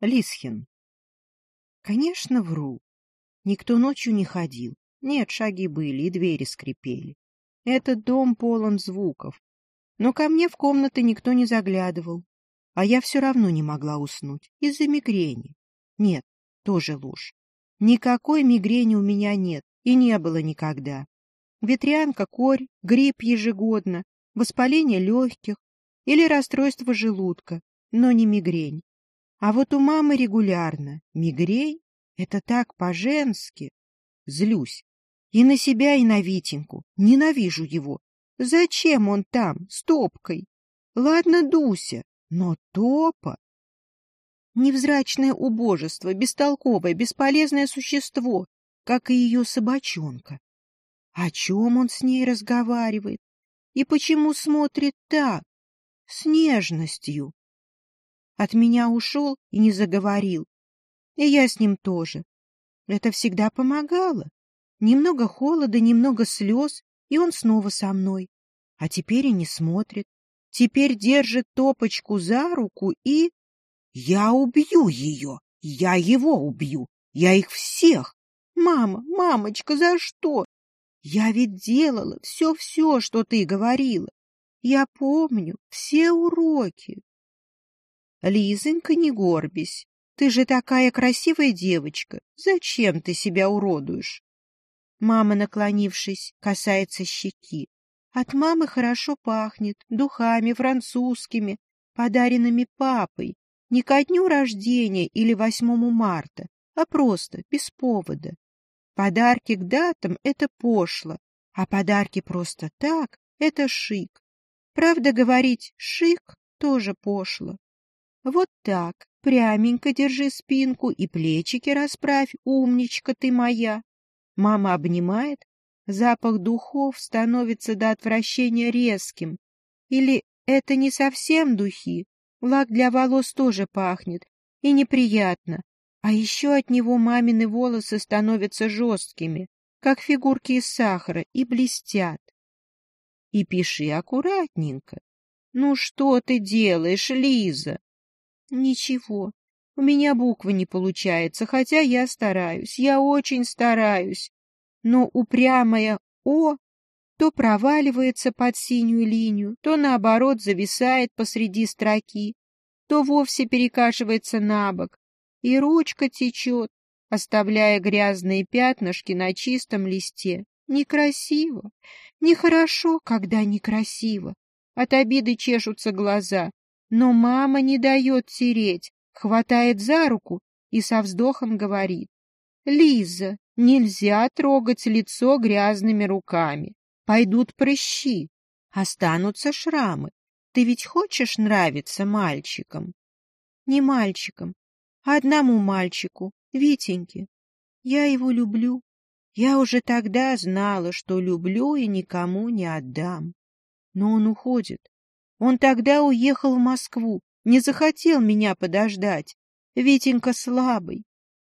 Лисхин. Конечно, вру. Никто ночью не ходил. Нет, шаги были, и двери скрипели. Этот дом полон звуков. Но ко мне в комнаты никто не заглядывал. А я все равно не могла уснуть. Из-за мигрени. Нет, тоже ложь. Никакой мигрени у меня нет и не было никогда. Ветрянка, корь, грипп ежегодно, воспаление легких или расстройство желудка, но не мигрень. А вот у мамы регулярно. Мигрень — это так по-женски. Злюсь. И на себя, и на Витеньку. Ненавижу его. Зачем он там, с топкой? Ладно, Дуся, но топа... Невзрачное убожество, бестолковое, бесполезное существо, как и ее собачонка. О чем он с ней разговаривает? И почему смотрит так, с нежностью? От меня ушел и не заговорил. И я с ним тоже. Это всегда помогало. Немного холода, немного слез, и он снова со мной. А теперь и не смотрит. Теперь держит топочку за руку и... Я убью ее! Я его убью! Я их всех! Мама, мамочка, за что? Я ведь делала все-все, что ты говорила. Я помню все уроки. Лизонька, не горбись. Ты же такая красивая девочка. Зачем ты себя уродуешь? Мама, наклонившись, касается щеки. От мамы хорошо пахнет, духами французскими, подаренными папой, не ко дню рождения или 8 марта, а просто, без повода. Подарки к датам — это пошло, а подарки просто так — это шик. Правда, говорить «шик» тоже пошло. Вот так, пряменько держи спинку и плечики расправь, умничка ты моя. Мама обнимает, запах духов становится до отвращения резким. Или это не совсем духи, лак для волос тоже пахнет, и неприятно. А еще от него мамины волосы становятся жесткими, как фигурки из сахара, и блестят. И пиши аккуратненько. Ну что ты делаешь, Лиза? Ничего, у меня буквы не получается, хотя я стараюсь, я очень стараюсь. Но упрямая «О» то проваливается под синюю линию, то, наоборот, зависает посреди строки, то вовсе перекашивается на бок, и ручка течет, оставляя грязные пятнышки на чистом листе. Некрасиво, нехорошо, когда некрасиво. От обиды чешутся глаза, но мама не дает тереть, хватает за руку и со вздохом говорит. «Лиза, нельзя трогать лицо грязными руками. Пойдут прыщи, останутся шрамы. Ты ведь хочешь нравиться мальчикам?» «Не мальчикам, а одному мальчику, Витеньке. Я его люблю. Я уже тогда знала, что люблю и никому не отдам. Но он уходит, он тогда уехал в Москву, не захотел меня подождать. Витенька слабый.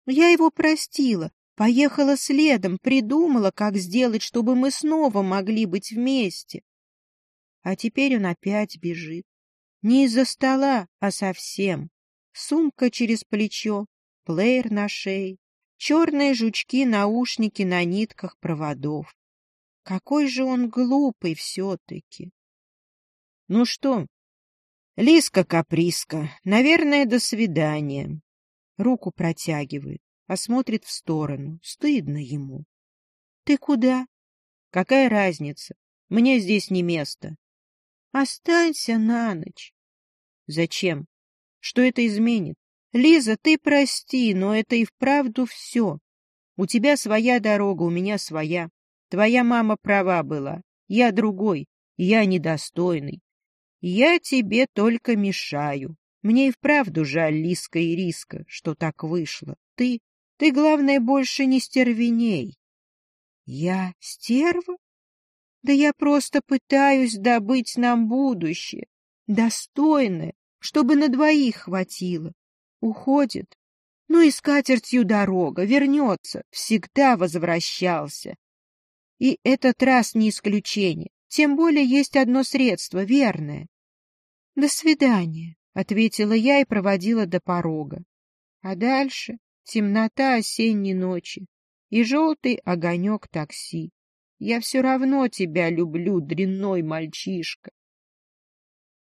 Я его простила, поехала следом, придумала, как сделать, чтобы мы снова могли быть вместе. А теперь он опять бежит. Не из-за стола, а совсем. Сумка через плечо, плеер на шее, черные жучки-наушники на нитках проводов. Какой же он глупый все-таки! Ну что? Лиска-каприска. Наверное, до свидания. Руку протягивает, а в сторону. Стыдно ему. Ты куда? Какая разница? Мне здесь не место. Останься на ночь. Зачем? Что это изменит? Лиза, ты прости, но это и вправду все. У тебя своя дорога, у меня своя. Твоя мама права была. Я другой, я недостойный. Я тебе только мешаю. Мне и вправду жаль Лиска и Риска, что так вышло. Ты, ты, главное, больше не стервеней. Я стерва? Да я просто пытаюсь добыть нам будущее, достойное, чтобы на двоих хватило. Уходит. Ну и с катертью дорога, вернется, всегда возвращался. И этот раз не исключение, тем более есть одно средство, верное. — До свидания, — ответила я и проводила до порога. А дальше темнота осенней ночи и желтый огонек такси. Я все равно тебя люблю, дрянной мальчишка.